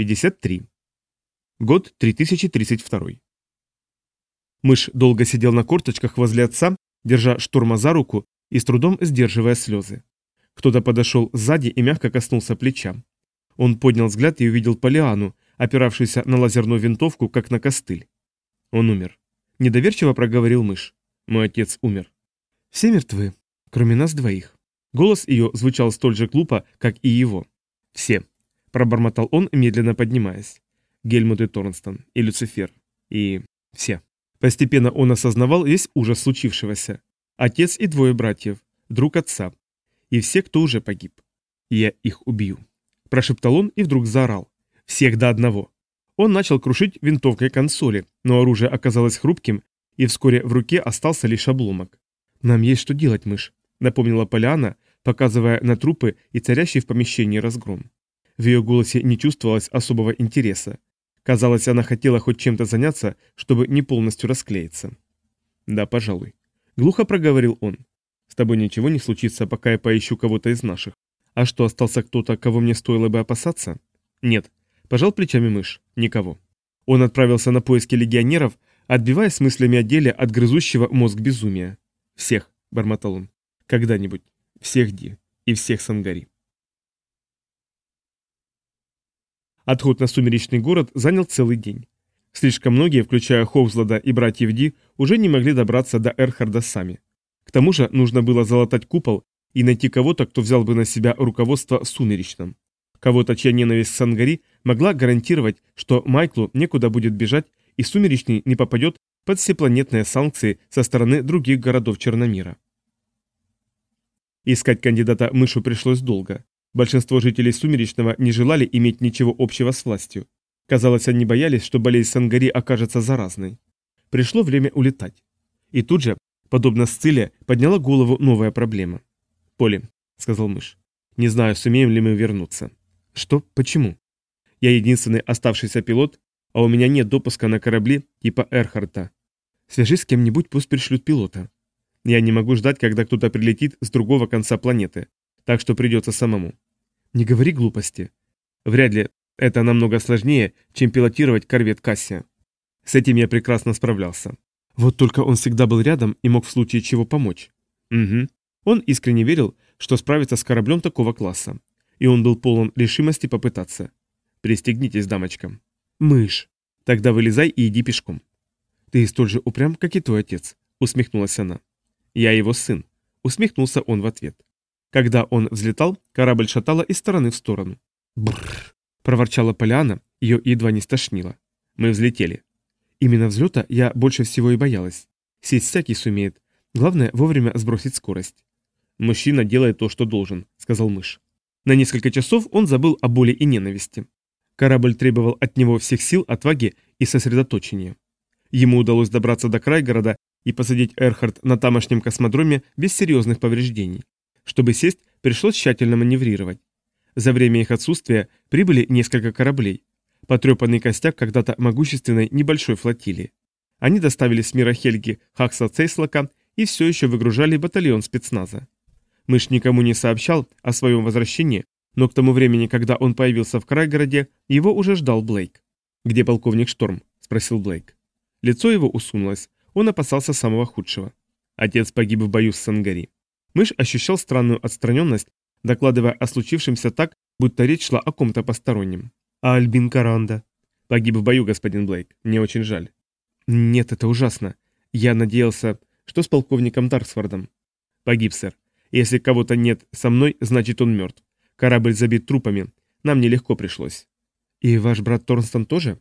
53. Год 3032. Мышь долго сидел на корточках возле отца, держа шторма за руку и с трудом сдерживая слезы. Кто-то подошел сзади и мягко коснулся плеча. Он поднял взгляд и увидел Полиану, опиравшуюся на лазерную винтовку, как на костыль. Он умер. Недоверчиво проговорил мышь. Мой отец умер. Все мертвы, кроме нас двоих. Голос ее звучал столь же глупо, как и его. Все. Пробормотал он, медленно поднимаясь. Гельмут и Торнстон, и Люцифер, и... все. Постепенно он осознавал весь ужас случившегося. Отец и двое братьев, друг отца. И все, кто уже погиб. «Я их убью», – прошептал он и вдруг заорал. «Всех до одного». Он начал крушить винтовкой консоли, но оружие оказалось хрупким, и вскоре в руке остался лишь обломок. «Нам есть что делать, мышь», – напомнила Поляна, показывая на трупы и царящий в помещении разгром. В ее голосе не чувствовалось особого интереса. Казалось, она хотела хоть чем-то заняться, чтобы не полностью расклеиться. «Да, пожалуй». Глухо проговорил он. «С тобой ничего не случится, пока я поищу кого-то из наших. А что, остался кто-то, кого мне стоило бы опасаться?» «Нет». Пожал плечами мышь. «Никого». Он отправился на поиски легионеров, отбиваясь с мыслями о деле от грызущего мозг безумия. «Всех», — бормотал он. «Когда-нибудь. Всех Ди. И всех Сангари». Отход на сумеречный город занял целый день. Слишком многие, включая Ховзлада и братьев Ди, уже не могли добраться до Эрхарда сами. К тому же нужно было залатать купол и найти кого-то, кто взял бы на себя руководство сумеречным. Кого-то, чья ненависть Сангари могла гарантировать, что Майклу некуда будет бежать и сумеречный не попадет под всепланетные санкции со стороны других городов Черномира. Искать кандидата мышу пришлось долго. Большинство жителей Сумеречного не желали иметь ничего общего с властью. Казалось, они боялись, что болезнь Сангари окажется заразной. Пришло время улетать. И тут же, подобно Сциле, подняла голову новая проблема. Поли, сказал мышь, — «не знаю, сумеем ли мы вернуться». «Что? Почему?» «Я единственный оставшийся пилот, а у меня нет допуска на корабли типа Эрхарта. Свяжись с кем-нибудь, пусть пришлют пилота. Я не могу ждать, когда кто-то прилетит с другого конца планеты так что придется самому. Не говори глупости. Вряд ли это намного сложнее, чем пилотировать корвет Кассия. С этим я прекрасно справлялся. Вот только он всегда был рядом и мог в случае чего помочь. Угу. Он искренне верил, что справится с кораблем такого класса. И он был полон решимости попытаться. Пристегнитесь, дамочка. Мышь. Тогда вылезай и иди пешком. Ты столь же упрям, как и твой отец, усмехнулась она. Я его сын. Усмехнулся он в ответ. Когда он взлетал, корабль шатало из стороны в сторону. «Брррр!» – проворчала Поляна, ее едва не стошнило. Мы взлетели. Именно взлета я больше всего и боялась. Сесть всякий сумеет. Главное вовремя сбросить скорость. «Мужчина делает то, что должен», – сказал мышь. На несколько часов он забыл о боли и ненависти. Корабль требовал от него всех сил, отваги и сосредоточения. Ему удалось добраться до края города и посадить Эрхард на тамошнем космодроме без серьезных повреждений. Чтобы сесть, пришлось тщательно маневрировать. За время их отсутствия прибыли несколько кораблей. Потрепанный костяк когда-то могущественной небольшой флотилии. Они доставили с мира Хельги Хакса Цейслока и все еще выгружали батальон спецназа. Мыш никому не сообщал о своем возвращении, но к тому времени, когда он появился в Крайгороде, его уже ждал Блейк. «Где полковник Шторм?» – спросил Блейк. Лицо его усунулось, он опасался самого худшего. Отец погиб в бою с Сангари. Мышь ощущал странную отстраненность, докладывая о случившемся так, будто речь шла о ком-то постороннем. А Альбин Каранда? Погиб в бою, господин Блейк. Мне очень жаль. Нет, это ужасно. Я надеялся, что с полковником Дарксфордом. Погиб, сэр. Если кого-то нет со мной, значит он мертв. Корабль забит трупами. Нам нелегко пришлось. И ваш брат Торнстон тоже?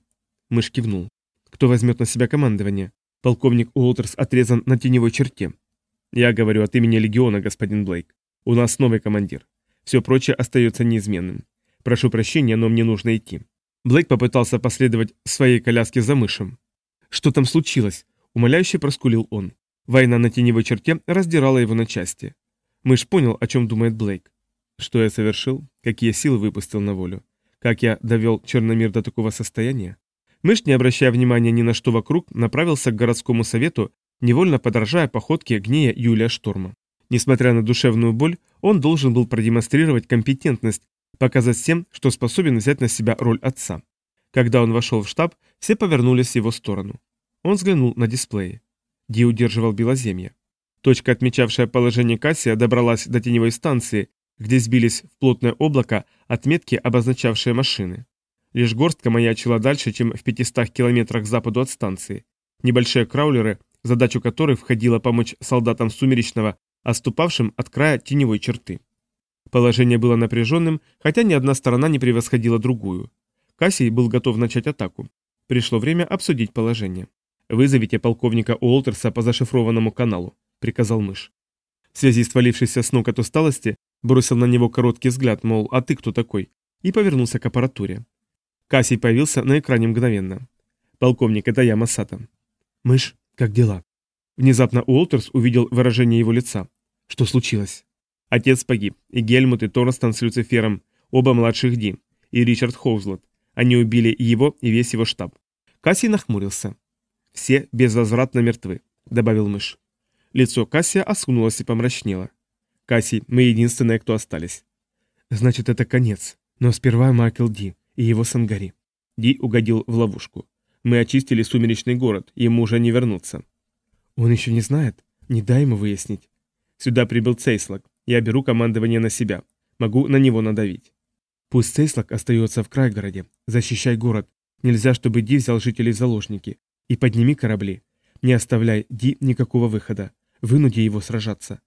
Мышь кивнул. Кто возьмет на себя командование? Полковник Уолтерс отрезан на теневой черте. Я говорю от имени легиона, господин Блейк. У нас новый командир. Все прочее остается неизменным. Прошу прощения, но мне нужно идти. Блейк попытался последовать своей коляске за мышем. Что там случилось? Умоляюще проскулил он. Война на теневой черте раздирала его на части. Мышь понял, о чем думает Блейк. Что я совершил? Какие силы выпустил на волю? Как я довел Черномир до такого состояния? Мышь, не обращая внимания ни на что вокруг, направился к городскому совету невольно подражая походке гнея Юлия Шторма. Несмотря на душевную боль, он должен был продемонстрировать компетентность, показать всем, что способен взять на себя роль отца. Когда он вошел в штаб, все повернулись в его сторону. Он взглянул на дисплеи. Ди удерживал Белоземье. Точка, отмечавшая положение Кассия, добралась до теневой станции, где сбились в плотное облако отметки, обозначавшие машины. Лишь горстка маячила дальше, чем в 500 километрах к западу от станции. Небольшие краулеры задачу которой входило помочь солдатам Сумеречного, отступавшим от края теневой черты. Положение было напряженным, хотя ни одна сторона не превосходила другую. Кассий был готов начать атаку. Пришло время обсудить положение. «Вызовите полковника Уолтерса по зашифрованному каналу», — приказал мышь. В связи с свалившийся с ног от усталости, бросил на него короткий взгляд, мол, а ты кто такой, и повернулся к аппаратуре. Кассий появился на экране мгновенно. «Полковник, это я, Масата». «Мышь», «Как дела?» Внезапно Уолтерс увидел выражение его лица. «Что случилось?» Отец погиб, и Гельмут, и Торстон с Люцифером, оба младших Ди, и Ричард Хоузлот. Они убили его и весь его штаб. Касси нахмурился. «Все безвозвратно мертвы», — добавил мышь. Лицо Кассия осунулось и помрачнело. Касси, мы единственные, кто остались». «Значит, это конец. Но сперва Макел Ди и его Сангари». Ди угодил в ловушку. Мы очистили сумеречный город, ему уже не вернуться». «Он еще не знает? Не дай ему выяснить». «Сюда прибыл Цейслак. Я беру командование на себя. Могу на него надавить». «Пусть Цейслак остается в Крайгороде. Защищай город. Нельзя, чтобы Ди взял жителей в заложники. И подними корабли. Не оставляй Ди никакого выхода. Вынуди его сражаться.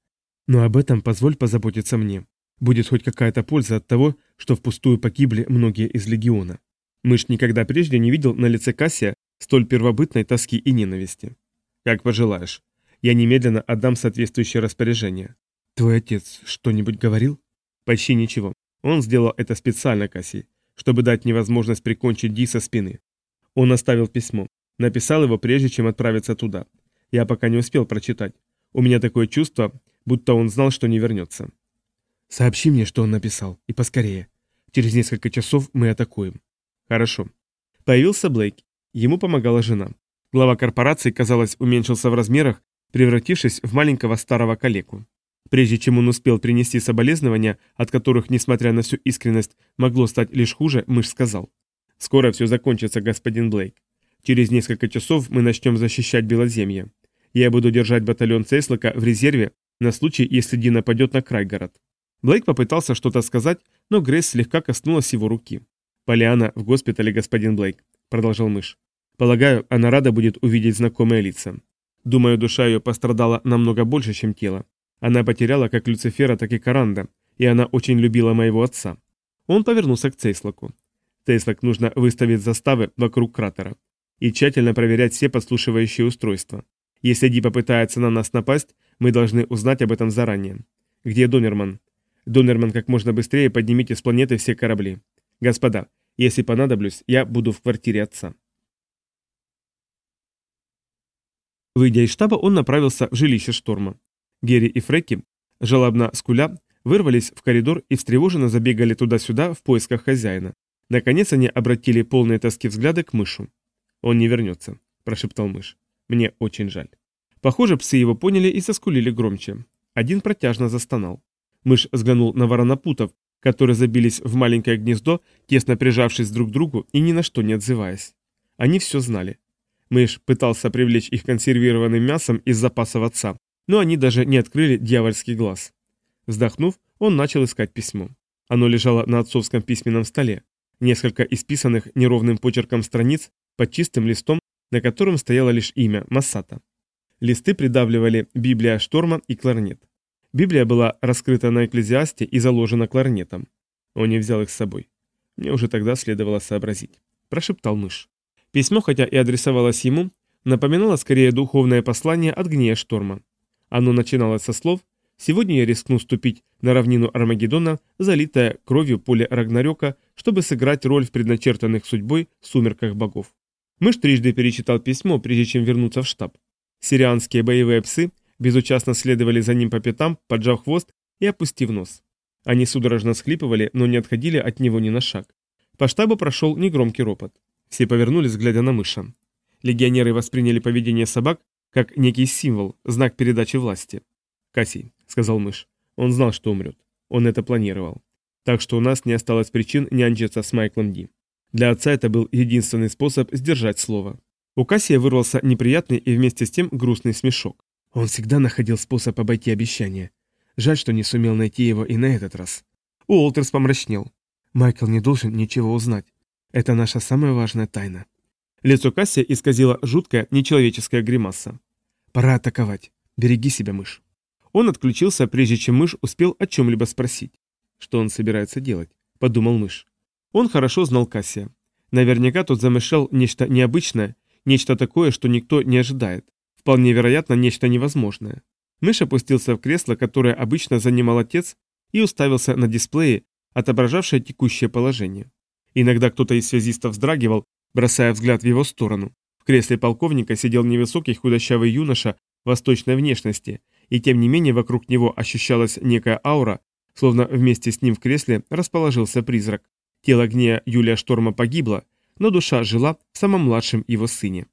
Но об этом позволь позаботиться мне. Будет хоть какая-то польза от того, что впустую погибли многие из легиона. Мышь никогда прежде не видел на лице Кассия столь первобытной тоски и ненависти. Как пожелаешь. Я немедленно отдам соответствующее распоряжение. Твой отец что-нибудь говорил? Почти ничего. Он сделал это специально, Кассий, чтобы дать мне возможность прикончить Ди со спины. Он оставил письмо. Написал его, прежде чем отправиться туда. Я пока не успел прочитать. У меня такое чувство, будто он знал, что не Хорошо. Появился Блейк. Ему помогала жена. Глава корпорации, казалось, уменьшился в размерах, превратившись в маленького старого калеку. Прежде чем он успел принести соболезнования, от которых, несмотря на всю искренность, могло стать лишь хуже, мышь сказал. «Скоро все закончится, господин Блейк. Через несколько часов мы начнем защищать Белоземье. Я буду держать батальон Цейслока в резерве на случай, если Ди нападет на край город. Блейк попытался что-то сказать, но Грейс слегка коснулась его руки. «Полиана в госпитале, господин Блейк», — продолжал мышь. «Полагаю, она рада будет увидеть знакомые лица. Думаю, душа ее пострадала намного больше, чем тело. Она потеряла как Люцифера, так и Каранда, и она очень любила моего отца». Он повернулся к Цейслоку. «Цейслок нужно выставить заставы вокруг кратера и тщательно проверять все подслушивающие устройства. Если Ди попытается на нас напасть, мы должны узнать об этом заранее. Где Донерман? Донерман, как можно быстрее поднимите с планеты все корабли. Господа, если понадоблюсь, я буду в квартире отца. Выйдя из штаба, он направился в жилище Шторма. Герри и Фреки, жалобно скуля, вырвались в коридор и встревоженно забегали туда-сюда в поисках хозяина. Наконец они обратили полные тоски взгляды к мышу. «Он не вернется», – прошептал мышь. «Мне очень жаль». Похоже, псы его поняли и соскулили громче. Один протяжно застонал. Мышь взглянул на воронопутов, которые забились в маленькое гнездо, тесно прижавшись друг к другу и ни на что не отзываясь. Они все знали. Мышь пытался привлечь их консервированным мясом из запасов отца, но они даже не открыли дьявольский глаз. Вздохнув, он начал искать письмо. Оно лежало на отцовском письменном столе, несколько исписанных неровным почерком страниц под чистым листом, на котором стояло лишь имя Массата. Листы придавливали Библия Шторма и кларнет. Библия была раскрыта на экклезиасте и заложена кларнетом. Он не взял их с собой. Мне уже тогда следовало сообразить. Прошептал мышь. Письмо, хотя и адресовалось ему, напоминало скорее духовное послание от гнея шторма. Оно начиналось со слов «Сегодня я рискну ступить на равнину Армагеддона, залитая кровью поле Рагнарёка, чтобы сыграть роль в предначертанных судьбой сумерках богов». Мышь трижды перечитал письмо, прежде чем вернуться в штаб. Сирианские боевые псы – безучастно следовали за ним по пятам, поджав хвост и опустив нос. Они судорожно схлипывали, но не отходили от него ни на шаг. По штабу прошел негромкий ропот. Все повернулись, глядя на мыша. Легионеры восприняли поведение собак как некий символ, знак передачи власти. «Кассий», — сказал мышь, — «он знал, что умрет. Он это планировал. Так что у нас не осталось причин нянчиться с Майклом Ди. Для отца это был единственный способ сдержать слово». У Кассия вырвался неприятный и вместе с тем грустный смешок. Он всегда находил способ обойти обещание. Жаль, что не сумел найти его и на этот раз. Уолтерс помрачнел. Майкл не должен ничего узнать. Это наша самая важная тайна. Лицо Кассия исказило жуткая, нечеловеческая гримаса. «Пора атаковать. Береги себя, мышь». Он отключился, прежде чем мышь успел о чем-либо спросить. «Что он собирается делать?» – подумал мышь. Он хорошо знал Кассия. Наверняка тот замышлял нечто необычное, нечто такое, что никто не ожидает. Вполне вероятно, нечто невозможное. Мыш опустился в кресло, которое обычно занимал отец, и уставился на дисплее, отображавшее текущее положение. Иногда кто-то из связистов вздрагивал, бросая взгляд в его сторону. В кресле полковника сидел невысокий худощавый юноша восточной внешности, и тем не менее вокруг него ощущалась некая аура, словно вместе с ним в кресле расположился призрак. Тело гнея Юлия Шторма погибло, но душа жила в самом младшем его сыне.